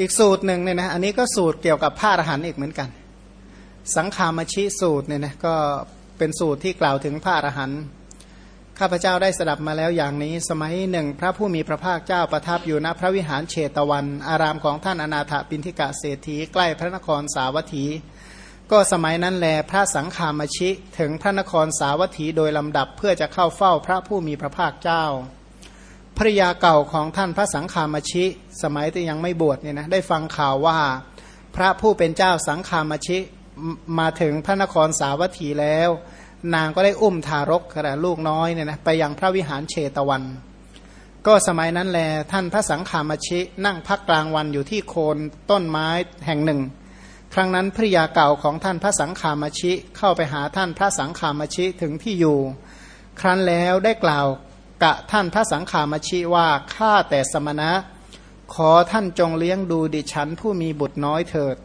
อีกสูตรหนึ่งเนี่ยนะอันนี้ก็สูตรเกี่ยวกับพระอรหันต์อีกเหมือนกัน สังขามชิสูตรเนี่ยนะก็เป็นสูตรที่กล่าวถึงพระอรหันต์ข้าพเจ้าได้สดับมาแล้วอย่างนี้ สมัยหนึ่ง พระผู้มีพระภาคเจ้าประทับอยู่ณพระวิหารเชตวัน อารามของท่านอนาถปินทิกะเศรษฐีใกล้พระนครสาวัตถี ก็สมัยนั้นแลพระสังขามชิถึงพระนครสาวัตถีโดยลำดับเพื่อจะเข้าเฝ้าพระผู้มีพระภาคเจ้า ภริยาเก่าของท่านพระสังฆามชิ สมัยที่ยังไม่บวชเนี่ยนะได้ฟังข่าวว่าพระผู้เป็นเจ้าสังฆามชิมาถึงพระนครสาวัตถีแล้ว นางก็ได้อุ้มทารกกระลูกน้อยเนี่ยนะไปยังพระวิหารเชตวัน ก็สมัยนั้นแลท่านพระสังฆามชินั่งพักกลางวันอยู่ที่โคนต้นไม้แห่งหนึ่ง ครั้งนั้นภริยาเก่าของท่านพระสังฆามชิเข้าไปหาท่านพระสังฆามชิถึงที่อยู่ ครั้นแล้วได้กล่าว กะท่านพระสังขามชิว่าข้าแต่สมณะ ขอท่านจงเลี้ยงดูดิฉันผู้มีบุตรน้อยเถิด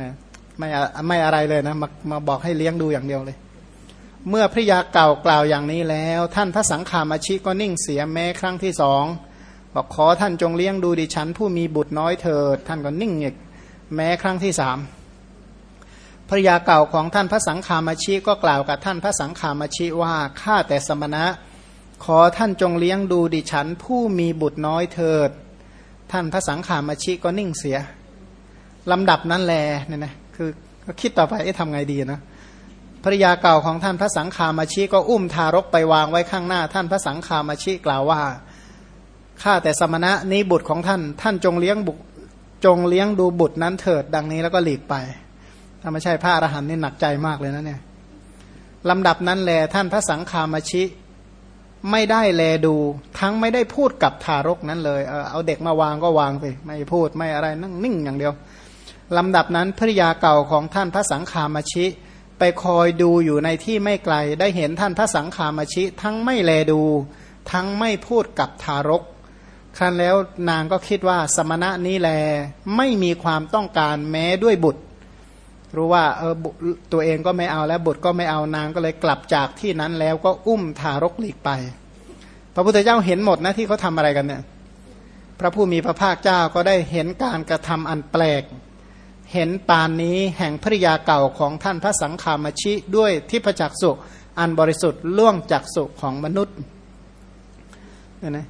นะไม่ไม่อะไรเลยนะมามาบอกให้เลี้ยงดูอย่างเดียวเลย เมื่อพระยาเก่ากล่าวอย่างนี้แล้ว ท่านพระสังขามชิก็นิ่งเสียแม้ครั้งที่สองบอกขอท่านจงเลี้ยงดูดิฉัน ผู้มีบุตรน้อยเถิด ท่านก็นิ่งอีกแม้ครั้งที่สามภรยาเก่าของท่านพระสังขามชิก็กล่าวกับท่านพระสังขามชิว่าข้าแต่สมณะ ขอท่านจงเลี้ยงดูดิฉัน ผู้มีบุตรน้อยเถิด ท่านพระสังขามชิก็นิ่งเสียลำดับนั้นแลเนี่ยนะคือก็คิดต่อไปเอ๊ะทำไงดีนะภริยาเก่าของท่านพระสังขามชิก็อุ้มทารกไปวางไว้ข้างหน้า ท่านพระสังขามชิกล่าวว่าข้าแต่สมณะนี้บุตรของท่าน ท่านจงเลี้ยงบุจงเลี้ยงดูบุตรนั้นเถิด ดังนี้แล้วก็หลีกไปถ้าไม่ใช่พระอรหันต์นี่หนักใจมากเลยนะเนี่ยลำดับนั้นแลท่านพระสังขามชิ ไม่ได้แลดู ทั้งไม่ได้พูดกับทารกนั้นเลยเออเอาเด็กมาวางก็วางไปไม่พูดไม่อะไรนั่งนิ่งอย่างเดียวลำดับนั้นภริยาเก่าของท่านพระสังขามชิ ไปคอยดูอยู่ในที่ไม่ไกล ได้เห็นท่านพระสังขามชิ ทั้งไม่แลดู ทั้งไม่พูดกับทารกครั้นแล้วนางก็คิดว่าสมณะนี้แลไม่มีความต้องการแม้ด้วยบุตร รู้ว่าเออตัวเองก็ไม่เอาแล้วบุตรก็ไม่เอานางก็เลยกลับจากที่นั้นแล้วก็อุ้มทารกหลีกไป พระพุทธเจ้าเห็นหมดนะที่เขาทาอะไรกันเนี่ย พระผู้มีพระภาคเจ้าก็ได้เห็นการกระทำอันแปลก เห็นปานนี้แห่งภริยาเก่าของท่านพระสังฆามชิด้วยทิพจักสุอันบริสุทธิ์ล่วงจากสุของมนุษย์เนี่ยนะ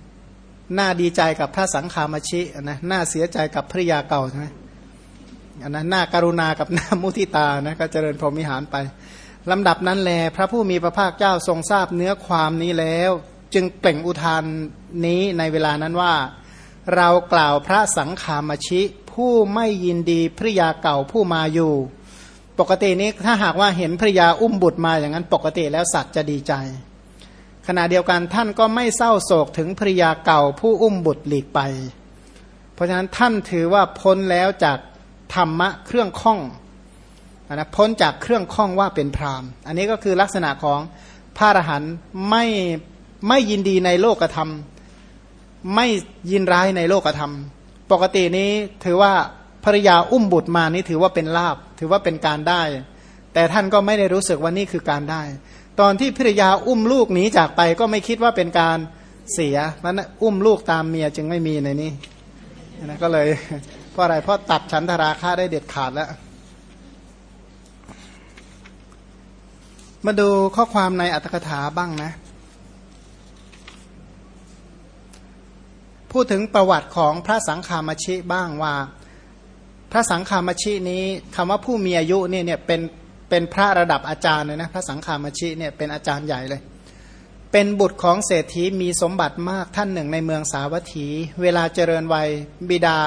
น่าดีใจกับพระสังฆามชินะน่าเสียใจกับภริยาเก่าใช่ไหม อันนั้นหน้าการุณากับหน้ามุทิตานะก็เจริญพรหมิหารไปลำดับนั้นแล พระผู้มีพระภาคเจ้าทรงทราบเนื้อความนี้แล้ว จึงเปล่งอุทานนี้ในเวลานั้นว่า เรากล่าวพระสังขามชิ ผู้ไม่ยินดีภริยาเก่าผู้มาอยู่ ปกตินี้ถ้าหากว่าเห็นภริยาอุ้มบุตรมาอย่างนั้นปกติแล้วสัตว์จะดีใจ ขณะเดียวกันท่านก็ไม่เศร้าโศกถึงภริยาเก่าผู้อุ้มบุตรหลีกไป เพราะฉะนั้นท่านถือว่าพ้นแล้วจาก ธรรมะเครื่องข้องนะพ้นจากเครื่องข้องว่าเป็นพรามอันนี้ก็คือลักษณะของพระอรหันต์ไม่ไม่ยินดีในโลกธรรม ไม่ยินร้ายในโลกธรรม ปกตินี้ถือว่าภรยาอุ้มบุตรมานี่ถือว่าเป็นลาบ ถือว่าเป็นการได้ แต่ท่านก็ไม่ได้รู้สึกว่านี่คือการได้ ตอนที่ภรยาอุ้มลูกหนีจากไปก็ไม่คิดว่าเป็นการเสียมันอุ้มลูกตามเมียจึงไม่มีในนี้นะก็เลย ราะอะไรเพราะตัดฉันทราคาได้เด็ดขาดแล้ว มาดูข้อความในอัตถกถาบ้างนะ พูดถึงประวัติของพระสังฆามชิบ้างว่า พระสังฆามชินี้คำว่าผู้มีอายุนี่เนี่ยเป็นเป็นพระระดับอาจารย์เลยนะพระสังฆามชิเนี่ยเป็นอาจารย์ใหญ่เลยเป็นบุตรของเศรษฐีมีสมบัติมากท่านหนึ่งในเมืองสาวัตถี เวลาเจริญวัยบิดา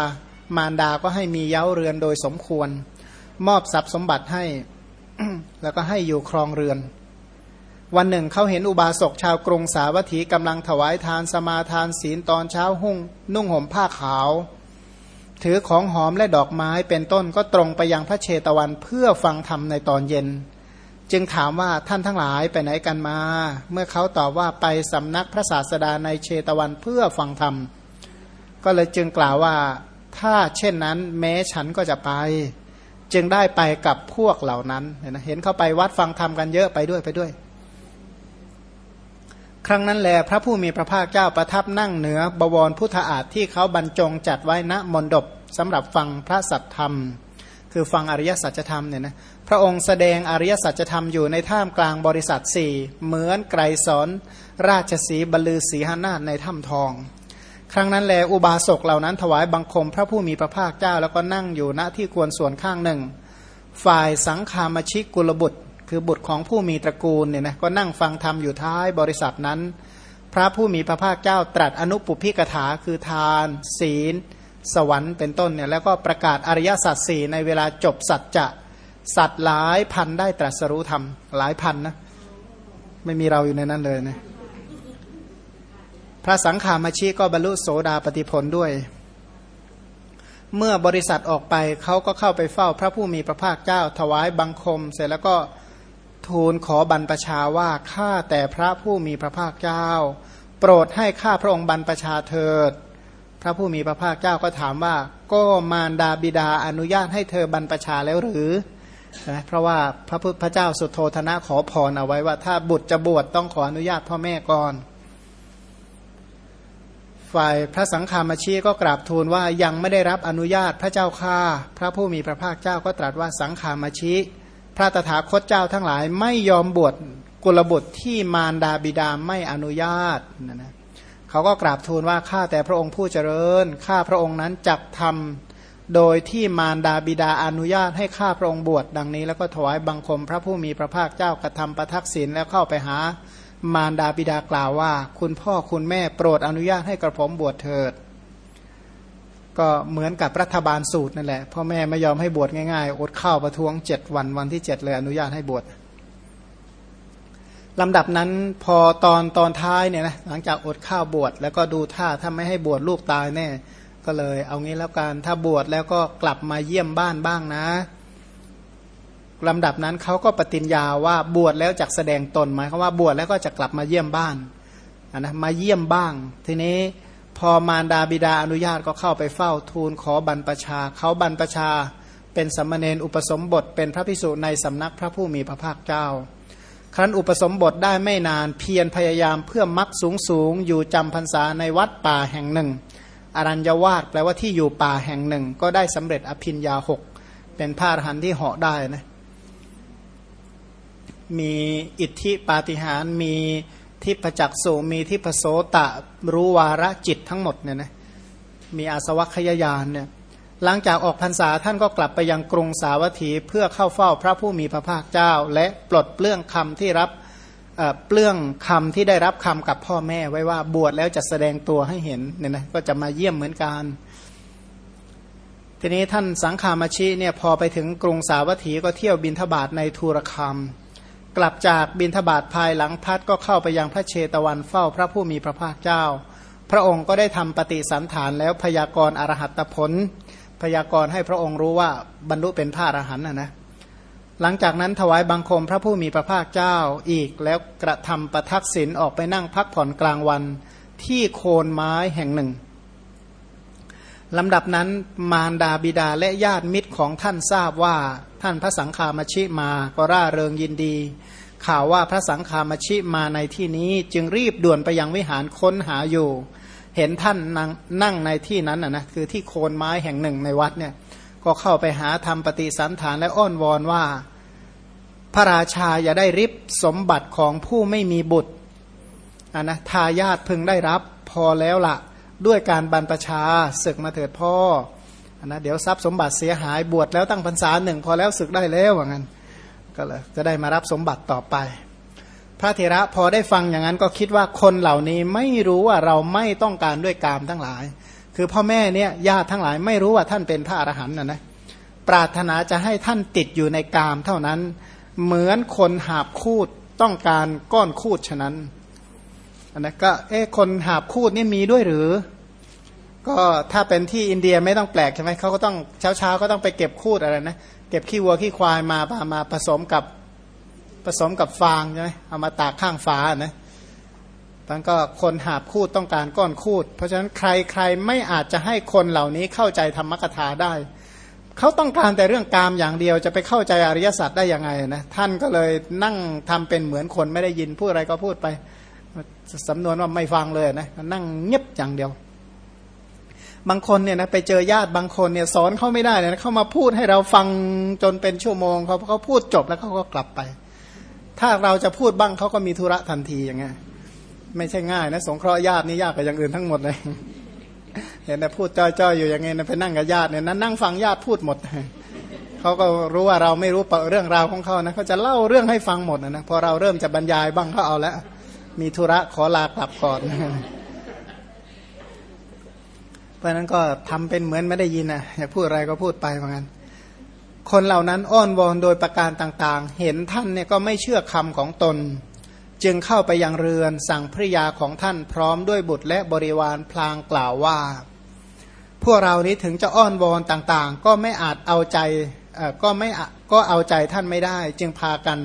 มารดาก็ให้มีเย้าเรือนโดยสมควร มอบทรัพย์สมบัติให้ แล้วก็ให้อยู่ครองเรือน วันหนึ่งเขาเห็นอุบาสกชาวกรุงสาวัตถีกำลังถวายทานสมาทานศีลตอนเช้าหุ่งนุ่งห่มผ้าขาว ถือของหอมและดอกไม้เป็นต้นก็ตรงไปยังพระเชตวันเพื่อฟังธรรมในตอนเย็น จึงถามว่าท่านทั้งหลายไปไหนกันมา เมื่อเขาตอบว่าไปสำนักพระศาสดาในเชตวันเพื่อฟังธรรมก็เลยจึงกล่าวว่า ถ้าเช่นนั้นแม้ฉันก็จะไป จึงได้ไปกับพวกเหล่านั้นเห็นเขาไปวัดฟังธรรมกันเยอะไปด้วยไปด้วย ครั้งนั้นแลพระผู้มีพระภาคเจ้าประทับนั่งเหนือบวรพุทธอาฏที่เขาบรรจงจัดไว้ณมณฑปสำหรับฟังพระสัทธรรม คือฟังอริยสัจธรรมเนี่ยนะพระองค์แสดงอริยสัจธรรมอยู่ในท่ามกลางบริษัทสี่เหมือนไกรสอนราชสีบรรลือสีหานาฏในถ้ำทอง ครั้งนั้นแลอุบาสกเหล่านั้นถวายบังคมพระผู้มีพระภาคเจ้า แล้วก็นั่งอยู่ณที่ควรส่วนข้างหนึ่ง ฝ่ายสังคามชิกกุลบุตร คือบุตรของผู้มีตระกูลเนี่ยนะก็นั่งฟังธรรมอยู่ท้ายบริษัทนั้น พระผู้มีพระภาคเจ้าตรัสอนุปุพิกถาคือทาน ศีล สวรรค์เป็นต้นเนี่ยแล้วก็ประกาศอริยสัจสี่ในเวลาจบสัจจะสัตว์หลายพันได้ตรัสรู้ธรรมหลายพันนะไม่มีเราอยู่ในนั้นเลยนะ พระสังขามาชีก็บรรลุโสดาปฏิผลด้วย เมื่อบริษัทออกไปเขาก็เข้าไปเฝ้าพระผู้มีพระภาคเจ้า ถวายบังคม เสร็จแล้วก็ทูลขอบรรพชาว่าข้าแต่พระผู้มีพระภาคเจ้า โปรดให้ข้าพระองค์บรรพชาเถิด พระผู้มีพระภาคเจ้าก็ถามว่า ก็มารดาบิดาอนุญาตให้เธอบรรพชาแล้วหรือนะเพราะว่าพระพุทธเจ้าสุโธธนะขอพรเอาไว้ว่า ถ้าบุตรจะบวชต้องขออนุญาตพ่อแม่ก่อน ฝ่ายพระสังฆามาชีก็กราบทูลว่ายังไม่ได้รับอนุญาตพระเจ้าข้าพระผู้มีพระภาคเจ้าก็ตรัสว่าสังฆามาชีพระตถาคตเจ้าทั้งหลายไม่ยอมบวชกุลบุตรที่มารดาบิดาไม่อนุญาตนะนะเขาก็กราบทูลว่าข้าแต่พระองค์ผู้เจริญข้าพระองค์นั้นจักทำโดยที่มารดาบิดาอนุญาตให้ข้าพระองค์บวชดังนี้ แล้วก็ถวายบังคมพระผู้มีพระภาคเจ้ากระทำประทักษิณแล้วเข้าไปหา มารดาบิดากล่าวว่า คุณพ่อคุณแม่โปรดอนุญาตให้กระผมบวชเถิด ก็เหมือนกับรัฐบาลสูตรนั่นแหละพ่อแม่ไม่ยอมให้บวชง่ายๆอดข้าวประท้วงเจ็ดวันวันที่เจ็ดเลยอนุญาตให้บวชลำดับนั้นพอตอนตอนท้ายเนี่ยนะหลังจากอดข้าวบวชแล้วก็ดูท่าถ้าไม่ให้บวชลูกตายแน่ก็เลย เอางี้แล้วกันถ้าบวชแล้วก็กลับมาเยี่ยมบ้านบ้างนะ ลำดับนั้นเขาก็ปฏิญญาว่าบวชแล้วจะแสดงตนหมายความว่าบวชแล้วก็จะกลับมาเยี่ยมบ้านนะมาเยี่ยมบ้าง ทีนี้พอมารดาบิดาอนุญาตก็เข้าไปเฝ้าทูลขอบรรพชา เขาบรรพชาเป็นสมมเนนอุปสมบทเป็นพระพิสุในสำนักพระผู้มีพระภาคเจ้า ครั้นอุปสมบทได้ไม่นานเพียรพยายามเพื่อมักสูงสูงอยู่จำพรรษาในวัดป่าแห่งหนึ่ง อรัญญวาสแปลว่าที่อยู่ป่าแห่งหนึ่ง ก็ได้สำเร็จอภินยาหกเป็นพระอรหันต์ที่เหาะได้นะ มีอิทธิปาฏิหารมีทิพจักสูมีทิพโสตะรู้วาระจิตทั้งหมดเนี่ยนะมีอาสวัคยายานเนี่ยหลังจากออกพรรษาท่านก็กลับไปยังกรุงสาวัตถีเพื่อเข้าเฝ้าพระผู้มีพระภาคเจ้า และปลดเปลื้องคำที่รับเปลื้องคำที่ได้รับคำกับพ่อแม่ไว้ว่าบวชแล้วจะแสดงตัวให้เห็นเนี่ยนะก็จะมาเยี่ยมเหมือนกันทีนี้ท่านสังขามาชิเนี่ยพอไปถึงกรุงสาวัตถีก็เที่ยวบินทบาทในทูรคาม กลับจากบินทบาทภายหลังพัดก็เข้าไปยังพระเชตวันเฝ้าพระผู้มีพระภาคเจ้า พระองค์ก็ได้ทำปฏิสันฐานแล้วพยากรณ์อรหัตผล พยากรณ์ให้พระองค์รู้ว่าบรรลุเป็นพระอรหันต์นะนะหลังจากนั้นถวายบังคมพระผู้มีพระภาคเจ้าอีกแล้วกระทำประทักษิณออกไปนั่งพักผ่อนกลางวันที่โคนไม้แห่งหนึ่ง ลำดับนั้นมารดาบิดาและญาติมิตรของท่านทราบว่าท่านพระสังฆามชิมาก็ร่าเริงยินดี ข่าวว่าพระสังฆามชิมาในที่นี้จึงรีบด่วนไปยังวิหารค้นหาอยู่ เห็นท่านนั่งนงในที่นั้นนะนะคือที่โคนไม้แห่งหนึ่งในวัดเนี่ยก็เข้าไปหาทำปฏิสันฐานและอ้อนวอนว่า พระราชาอย่าได้ริบสมบัติของผู้ไม่มีบุตรนนะทายาทพึงได้รับพอแล้วละ ด้วยการบรรพชาศึกมาเถิดพ่อนะเดี๋ยวทรัพย์สมบัติเสียหายบวชแล้วตั้งพรรษาหนึ่งพอแล้วศึกได้แล้วว่างั้นก็เลยจะได้มารับสมบัติต่อไป พระเถระพอได้ฟังอย่างนั้นก็คิดว่าคนเหล่านี้ไม่รู้ว่าเราไม่ต้องการด้วยกามทั้งหลาย คือพ่อแม่เนี่ยญาติทั้งหลายไม่รู้ว่าท่านเป็นพระอรหันต์นะนะปรารถนาจะให้ท่านติดอยู่ในกามเท่านั้น เหมือนคนหาบคูดต้องการก้อนคูดฉะนั้น นนั้นก็เอ๊ะคนหาบคูดนี่มีด้วยหรือ ก็ถ้าเป็นที่อินเดียไม่ต้องแปลกใช่ไหมเขาก็ต้องเช้าเช้าก็ต้องไปเก็บคูดอะไรนะเก็บขี้วัวขี้ควายมามาผสมกับผสมกับฟางใช่ไหมเอามาตากข้างฟ้านะมันก็คนหาบคูดต้องการก้อนคูด เพราะฉะนั้นใครใครไม่อาจจะให้คนเหล่านี้เข้าใจธรรมกถาได้ เขาต้องการแต่เรื่องกามอย่างเดียวจะไปเข้าใจอริยสัจได้ยังไงนะท่านก็เลยนั่งทำเป็นเหมือนคนไม่ได้ยินพูดอะไรก็พูดไป สำนวนว่าไม่ฟังเลยนะนั่งเงียบอย่างเดียว บางคนเนี่ยนะไปเจอญาติบางคนเนี่ยสอนเขาไม่ได้เลยนะเขามาพูดให้เราฟังจนเป็นชั่วโมงเขาเขาพูดจบแล้วเขาก็กลับไป ถ้าเราจะพูดบ้างเขาก็มีธุระทันทีอย่างเงี้ยไม่ใช่ง่ายนะสงเคราะห์ญาตินี่ยากกว่าอย่างอื่นทั้งหมดเลยเห็นแต่พูดจ้อยๆอยู่อย่างเงี้ยไปนั่งกับญาติเนี่ยนั่งฟังญาติพูดหมดเขาก็รู้ว่าเราไม่รู้เรื่องราวของเขานะเขาจะเล่าเรื่องให้ฟังหมดนะนะพอเราเริ่มจะบรรยายบ้างเขาเอาแล้ว มีธุระขอลากลับก่อน เพราะนั้นก็ทำเป็นเหมือนไม่ได้ยินนะอยากพูดอะไรก็พูดไปเหมือนกันคนเหล่านั้นอ้อนวอนโดยประการต่างๆ เห็นท่านเนี่ยก็ไม่เชื่อคำของตน จึงเข้าไปยังเรือนสั่งภริยาของท่านพร้อมด้วยบุตรและบริวารพลางกล่าวว่า พวกเรานี้ถึงจะอ้อนวอนต่างๆ ก็ไม่อาจเอาใจก็ไม่ก็เอาใจท่านไม่ได้ จึงพากัน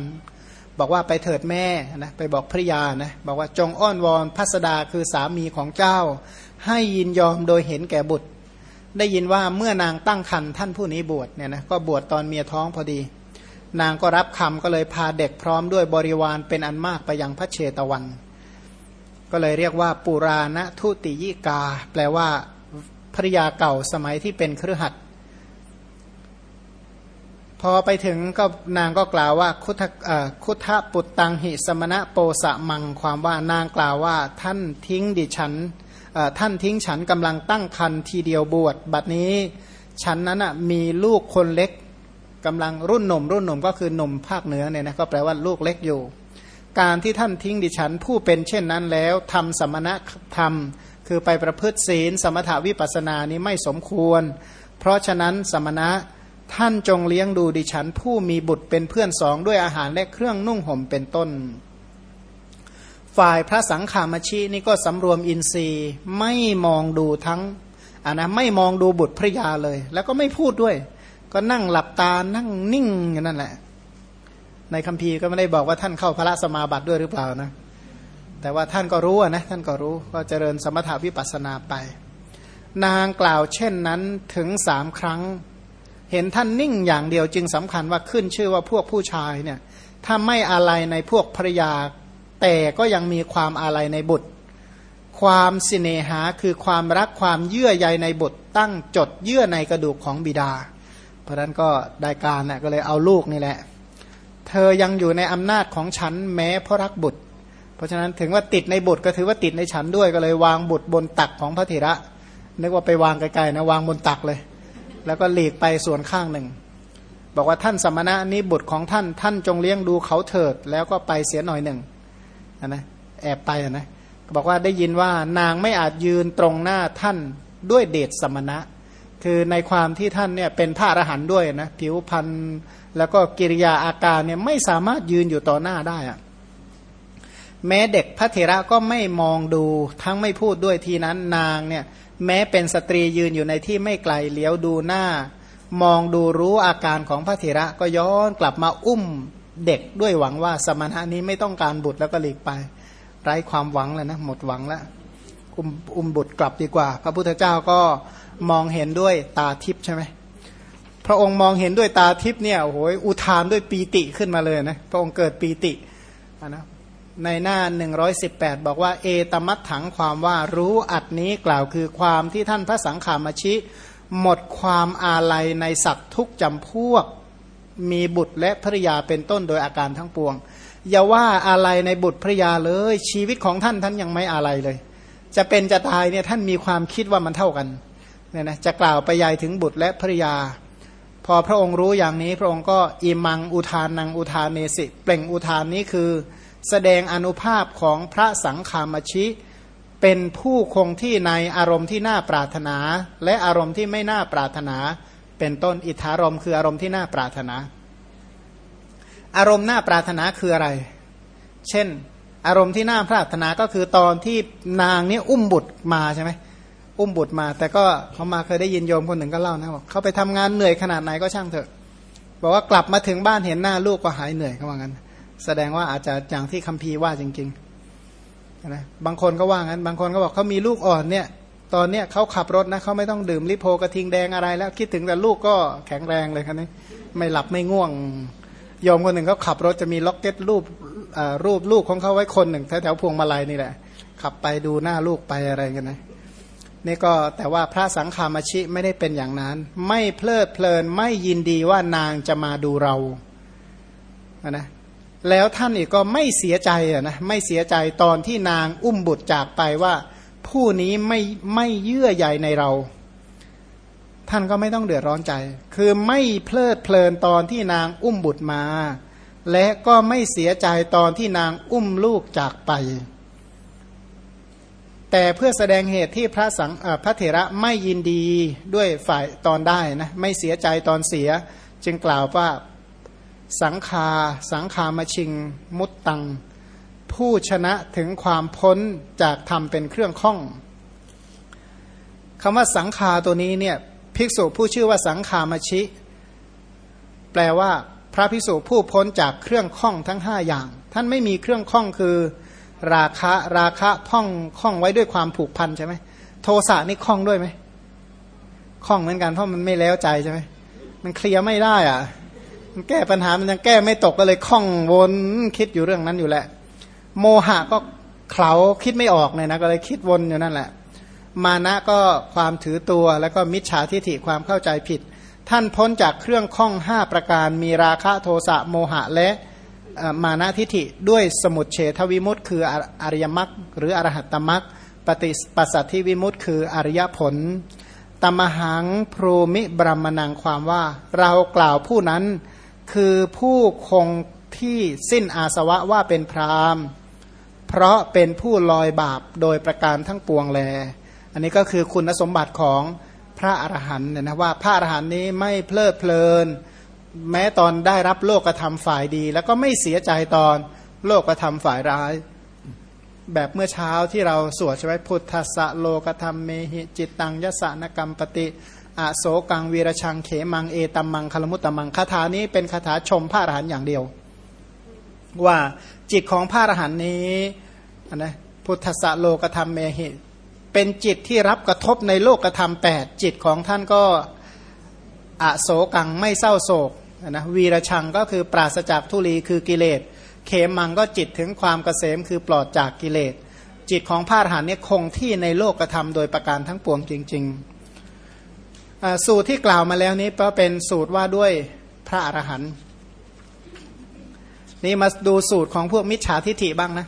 บอกว่าไปเถิดแม่นะไปบอกภริยานะบอกว่าจงอ้อนวอนพัสดาคือสามีของเจ้า ให้ยินยอมโดยเห็นแก่บุตร ได้ยินว่าเมื่อนางตั้งครรภ์ท่านผู้นี้บวชเนี่ยนะก็บวชตอนเมียท้องพอดี นางก็รับคำก็เลยพาเด็กพร้อมด้วยบริวารเป็นอันมากไปยังพระเชตวัน ก็เลยเรียกว่าปุราณทุติยิกา แปลว่าภริยาเก่าสมัยที่เป็นเครือขัด พอไปถึงก็นางก็กล่าวว่าคุทคุทะปุตตังหิสมณะโปสะมังความว่านางกล่าวว่าท่านทิ้งดิฉันท่านทิ้งฉันกำลังตั้งคันทีเดียวบวชบัดนี้ฉันนั้นมีลูกคนเล็กกำลังรุ่นหนุ่มรุ่นหนุ่มก็คือหนุ่มภาคเหนือเนี่ยนะก็แปลว่าลูกเล็กอยู่ การที่ท่านทิ้งดิฉันผู้เป็นเช่นนั้นแล้วทำสมณะธรรม คือไปประพฤติศีล สมถาวิปัสสนานี้ไม่สมควร เพราะฉะนั้นสมณะ ท่านจงเลี้ยงดูดิฉันผู้มีบุตรเป็นเพื่อนสองด้วยอาหารและเครื่องนุ่งห่มเป็นต้น ฝ่ายพระสังขามชีนี่ก็สำรวมอินทรีย์ไม่มองดูทั้งอ่านะไม่มองดูบุตรพระยาเลย แล้วก็ไม่พูดด้วย ก็นั่งหลับตานั่งนิ่งอย่างนั้นแหละ ในคัมภีร์ก็ไม่ได้บอกว่าท่านเข้าพระสมาบัติด้วยหรือเปล่านะแต่ว่าท่านก็รู้นะท่านก็รู้ก็เจริญสมถาวิปัสนาไป นางกล่าวเช่นนั้นถึงสามครั้ง เห็นท่านนิ่งอย่างเดียวจึงสำคัญว่าขึ้นชื่อว่าพวกผู้ชายเนี่ยถ้าไม่อะไรในพวกภรยา แต่ก็ยังมีความอะไรในบุตร ความสิเนหาคือความรักความเยื่อใยในบุตร ตั้งจดเยื่อในกระดูกของบิดา เพราะนั้นก็ได้การน่ยก็เลยเอาลูกนี่แหละ เธอยังอยู่ในอำนาจของฉันแม้เพราะรักบุตร เพราะฉะนั้นถึงว่าติดในบุตรก็ถือว่าติดในฉันด้วยก็เลยวางบุตรบนตักของพระเถระนึกว่าไปวางไกลๆนะวางบนตักเลย แล้วก็หลีกไปส่วนข้างหนึ่ง บอกว่าท่านสมณะนี้บุตรของท่านท่านจงเลี้ยงดูเขาเถิด แล้วก็ไปเสียหน่อยหนึ่งนะแอบไปนะบอกว่าได้ยินว่านางไม่อาจยืนตรงหน้าท่านด้วยเดชสมณะ คือในความที่ท่านเนี่ยเป็นพระอรหันต์ด้วยนะผิวพรรณแล้วก็กิริยาอาการเนี่ยไม่สามารถยืนอยู่ต่อหน้าได้อะแม้เด็กพระเถระก็ไม่มองดูทั้งไม่พูดด้วยทีนั้นนางเนี่ย แม้เป็นสตรียืนอยู่ในที่ไม่ไกลเลี้ยวดูหน้า มองดูรู้อาการของพระเถระก็ย้อนกลับมาอุ้มเด็กด้วยหวังว่าสมณะนี้ไม่ต้องการบุตรแล้วก็หลีกไป ไร้ความหวังแล้วนะหมดหวังแล้วอุ้มอุ้มบุตรกลับดีกว่า พระพุทธเจ้าก็มองเห็นด้วยตาทิพย์ใช่ไหมพระองค์มองเห็นด้วยตาทิพย์เนี่ยโอ้โหอุทานด้วยปีติขึ้นมาเลยนะพระองค์เกิดปีตินะ ในหน้า 118 บอกว่า เอตมัตถังความว่ารู้อัดนี้กล่าวคือความที่ท่านพระสังขามชิ หมดความอาลัยในสัตว์ทุกจำพวก มีบุตรและภริยาเป็นต้นโดยอาการทั้งปวง อย่าว่าอาลัยในบุตรภริยาเลย ชีวิตของท่านท่านยังไม่อาลัยเลย จะเป็นจะตายเนี่ยท่านมีความคิดว่ามันเท่ากันเนี่ยนะจะกล่าวไปยายถึงบุตรและภริยา พอพระองค์รู้อย่างนี้พระองค์ก็อิมังอุทานังอุทานเนสิ เปล่งอุทานนี้คือ แสดงอนุภาพของพระสังฆามชิ เป็นผู้คงที่ในอารมณ์ที่น่าปรารถนา และอารมณ์ที่ไม่น่าปรารถนา เป็นต้นอิทธารมคืออารมณ์ที่น่าปรารถนา อารมณ์น่าปรารถนาคืออะไร เช่น อารมณ์ที่น่าปรารถนาก็คือตอนที่นางนี้อุ้มบุตรมาใช่ไหมอุ้มบุตรมา แต่ก็เขามาเคยได้ยินโยมคนหนึ่งก็เล่านะบอกเขาไปทำงานเหนื่อยขนาดไหนก็ช่างเถอะ บอกว่ากลับมาถึงบ้านเห็นหน้าลูกก็หายเหนื่อยเขาว่างั้น แสดงว่าอาจจะอย่างที่คัมภีร์ว่าจริงๆนะบางคนก็ว่างั้น บางคนก็บอกเขามีลูกอ่อนเนี่ย ตอนเนี้ยเขาขับรถนะเขาไม่ต้องดื่มลิโพกระทิงแดงอะไร แล้วคิดถึงแต่ลูกก็แข็งแรงเลยครับนี่ไม่หลับไม่ง่วงโยมคนหนึ่งเขาขับรถจะมีล็อกเก็ตรูปรูปลูกของเขาไว้คนหนึ่งแถวๆพวงมาลัยนี่แหละ ขับไปดูหน้าลูกไปอะไรกันนะนี่ก็แต่ว่าพระสังฆามาชิไม่ได้เป็นอย่างนั้น ไม่เพลิดเพลินไม่ยินดีว่านางจะมาดูเรานะ แล้วท่านอีกก็ไม่เสียใจนะไม่เสียใจตอนที่นางอุ้มบุตรจากไปว่า ผู้นี้ไม่ไม่เยื่อใยในเรา ท่านก็ไม่ต้องเดือดร้อนใจ คือไม่เพลิดเพลินตอนที่นางอุ้มบุตรมา และก็ไม่เสียใจตอนที่นางอุ้มลูกจากไป แต่เพื่อแสดงเหตุที่พระสังพระเถระไม่ยินดีด้วยฝ่ายตอนได้นะไม่เสียใจตอนเสีย จึงกล่าวว่า สังคาสังคามาชิง มุตตัง ผู้ชนะถึงความพ้นจากธรรมเป็นเครื่องข้องคำว่าสังคาตัวนี้เนี่ยภิกษุผู้ชื่อว่าสังคามาชิ แปลว่า พระภิกษุผู้พ้นจากเครื่องข้องทั้งห้าอย่าง ท่านไม่มีเครื่องข้องคือ ราคะราคะพ่องข้องไว้ด้วยความผูกพันใช่ไหมโทสะนี่ข้องด้วยไหมข้องเหมือนกันเพราะมันไม่แล้วใจใช่ไหมมันเคลียร์ไม่ได้อะ แก้ปัญหามันยังแก้ไม่ตกก็เลยคล่องวนคิดอยู่เรื่องนั้นอยู่แหละ โมหะก็เขาคิดไม่ออกเนี่ยนะก็เลยคิดวนอยู่นั่นแหละ มานะก็ความถือตัวแล้วก็มิจฉาทิฐิความเข้าใจผิด ท่านพ้นจากเครื่องข้องห้าประการมีราคะโทสะโมหะและมานะทิฐิด้วยสมุดเฉทวิมุตต์คืออริยมรรคหรืออรหัตตมรรคปฏิปัสสัทธิวิมุตต์คืออริยผลตมหังพรูมิบรมนังความว่าเรากล่าวผู้นั้น คือผู้คงที่สิ้นอาสวะว่าเป็นพรามเพราะเป็นผู้ลอยบาปโดยประการทั้งปวงแล อันนี้ก็คือคุณสมบัติของพระอรหันต์เนี่ยนะว่าพระอรหันต์นี้ไม่เพลิดเพลิน แม้ตอนได้รับโลกธรรมฝ่ายดี แล้วก็ไม่เสียใจตอนโลกธรรมฝ่ายร้าย แบบเมื่อเช้าที่เราสวดใช่ไหมพุทธะโลกธรรมเมหิจิตตังยสานกรรมปฏิ อโศกังวีรชังเขมังเอตัมมังคลมุตตมังคาถานี้เป็นคาถาชมพระอรหันต์อย่างเดียว ว่าจิตของพระอรหันต์นี้นะพุทธะโลกธรรมเมหิเป็นจิตที่รับกระทบในโลกธรรมแปดจิตของท่านก็อโศกังไม่เศร้าโศกนะวีรชังก็คือปราศจากทุลีคือกิเลส เขมังก็จิตถึงความเกษมคือปลอดจากกิเลส จิตของพระอรหันต์นี้คงที่ในโลกธรรมโดยประการทั้งปวงจริง ๆ สูตรที่กล่าวมาแล้วนี้ก็เป็นสูตรว่าด้วยพระอรหันต์นี่มาดูสูตรของพวกมิจฉาทิฐิบ้างนะ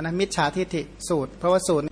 นะมิจฉาทิฐิสูตร เพราะว่าสูตร